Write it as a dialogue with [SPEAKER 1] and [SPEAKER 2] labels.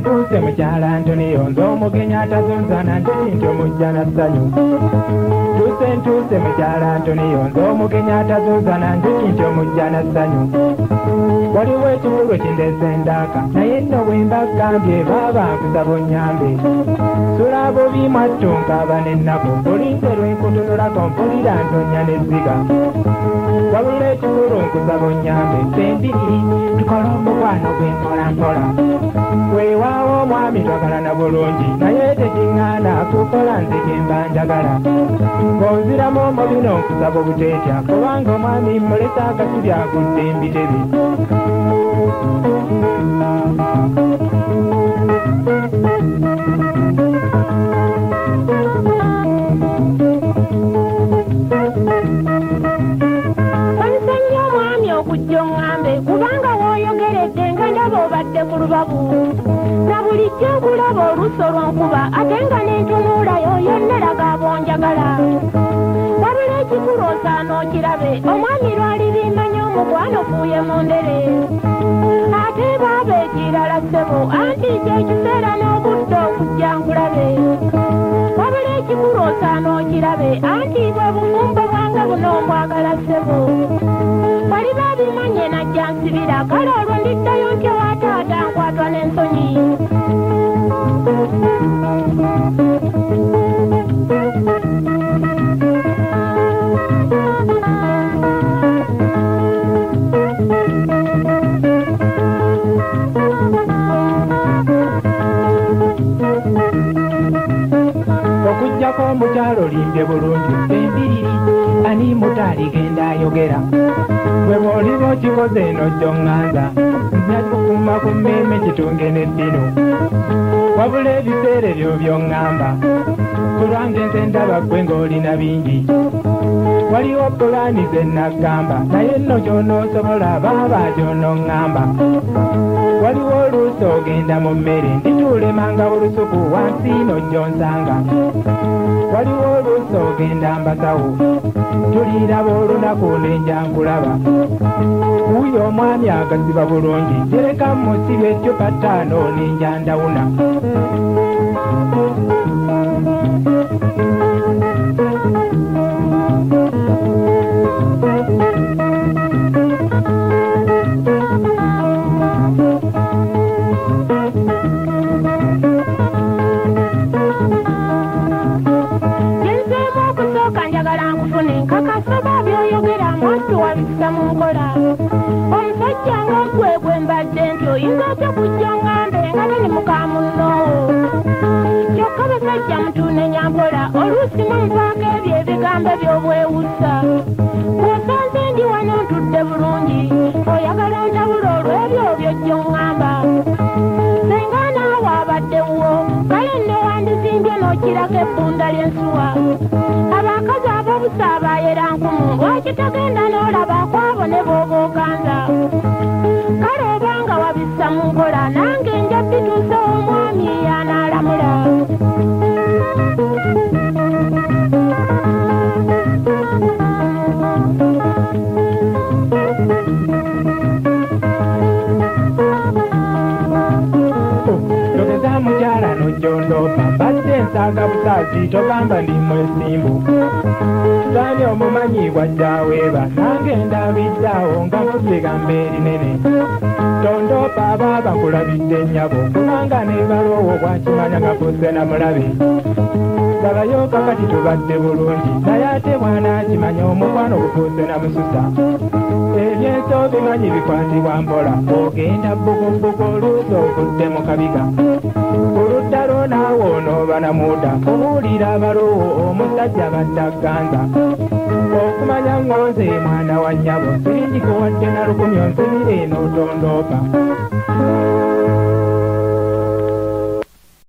[SPEAKER 1] ntuuse mukyala ntoniyo nze omugenyi atazunzana ntoni nti omujjana ssanyu. Ntuuse ntuuse mukyala ntoniyo nze omugenyi atazunzana ntoni nti omujjana ssanyu. Waliwo ekiwulu kindeese ndaaka naye nno bwe mbagambye baaba nkusaba onnyambe. Bimwattu nkaaba n'ennaku olinze lwenkutunulako mpulira ntonya n'ezziga wabula ekikulu nkusaba onyambe sembiri tukola omukwano gw'empola mpola weewaawo omwami twagalana bulungi naye tekiŋŋaana kukola nze gemba njagala. Ng'onziramu omubino nkusaba obuteetya kubanga omwami mulesa akasubi agudde embitebe
[SPEAKER 2] obadde ku lubabu. Na bulijjo nkulaba oluusi olw'onkuba ate nga n'entunuulayo yonna eraga abonjagala wabula ekikulu osaana okirabe omwami lwali bimanyi omukwano fuuye mu ndere. Ate baaba ekirala ssebo anti kyekiseera n'obudde okujja nkulabe. Wabula ekikulu osaana okirabe anti bwe bufumbo bwange buno mbwagala ssebo. Bali babimanye najja nsibira kale olwo ndiddayo ntya wataata nkwatwa n'ensonyi
[SPEAKER 1] okujjako omukyalo limbye bulungi embiriri ani mutaaligenda ayogera? Bwe bw'oliba okikoze eno gy'oŋŋanza nyatukuma ku mmeeme kitunge n'eddino wabula ebiseera ebyo by'oŋŋamba kulwange nze ndaba ggwe ng'olina bingi waliwo pulaani ze naggamba naye nno gy'onoosobola baaba gy'onooŋŋamba waliwo oluusi ogenda mu mmere ndituulemanga olusuku wansi ino gy'onsanga. Waliwo oluusi ogenda mbasawo tuliraba olunaku nenjankulaba wuyo omwami agasiba bulungi jereka musibi eccupa ttaano nenjandawuna
[SPEAKER 2] Genzeemu nkufune nkakasaba byoyogera mwattu wabisa mu nkola omusajja ng'ogwe gwe mbadde nti oyinza otya kujja oŋŋambe nga tali muka munnoowo kyokka basajja mutuunenya mpola oluusi munvaako ebyo ebigambo by'obwewusa bw'osanze ndi wano ntudde bulungi n'okirako ebbunda ly'ensuwa abakazi ab'obusa abayera nkumu lwaki tagenda n'olaba kwabo ne b'oba oganza kale obanga wabissa mu nkola nange nja bituuse omwami yanaalamula
[SPEAKER 1] togeza nojjondoopa mbadde nsaaga busaazi togamba ndi mwesimbu. Saani omumanyibwa jjaaweeba nange ndabiddaawo nga musigamba erinene tondoopa abaaba nkulabidde nnyabo kubanga neebaloowo bwakimanya nga fusse na mulabe. Labayo kakati tubadde bulungi naye ate bw'anaakimanya omukwano gufuuse na mususa. Ebyensi obimanyi bikwatibwa mpola ogenda bbugubugu oluusi okudde mu kabiga namuuda kubuulira abaloowo omusajja baddaganza okumanya ngonze mwana wa nnyabo siringikuwadde na lukumyo nsibire n'otondoopa